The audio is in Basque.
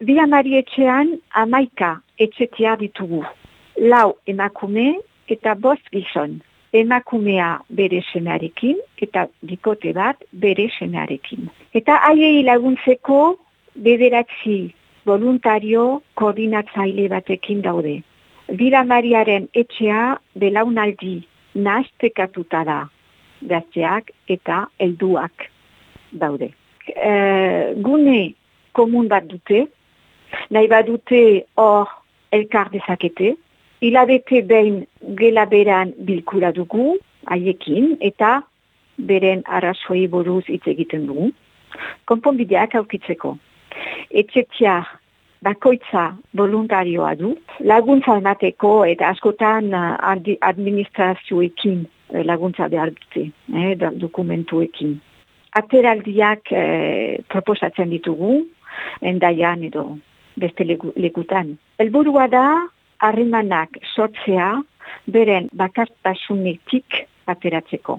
bi amari etxean amaika etxetia ditugu. Lau emakume eta bost gizon. Emakumea bere semearekin eta dikote bat bere semearekin. Eta haiei laguntzeko bederatzi voluntario koordinatzaile batekin daude. Bira Mariaren etxea belaunaldi nahaztekatuta da gazteak eta helduak daude. E, gune komun bat dute, nahi bat dute hor elkar dezakete, hilabete behin gela beran bilkura dugu, haiekin, eta beren arrazoi buruz hitz egiten dugu. Konponbideak aukitzeko. Etxetia bakoitza voluntarioa du, laguntza emateko eta askotan uh, administrazioekin uh, laguntza behar dute, eh, dokumentuekin. Ateraldiak eh, proposatzen ditugu, endaian edo beste lekutan. Elburua da, harrimanak sortzea, beren bakartasunetik ateratzeko.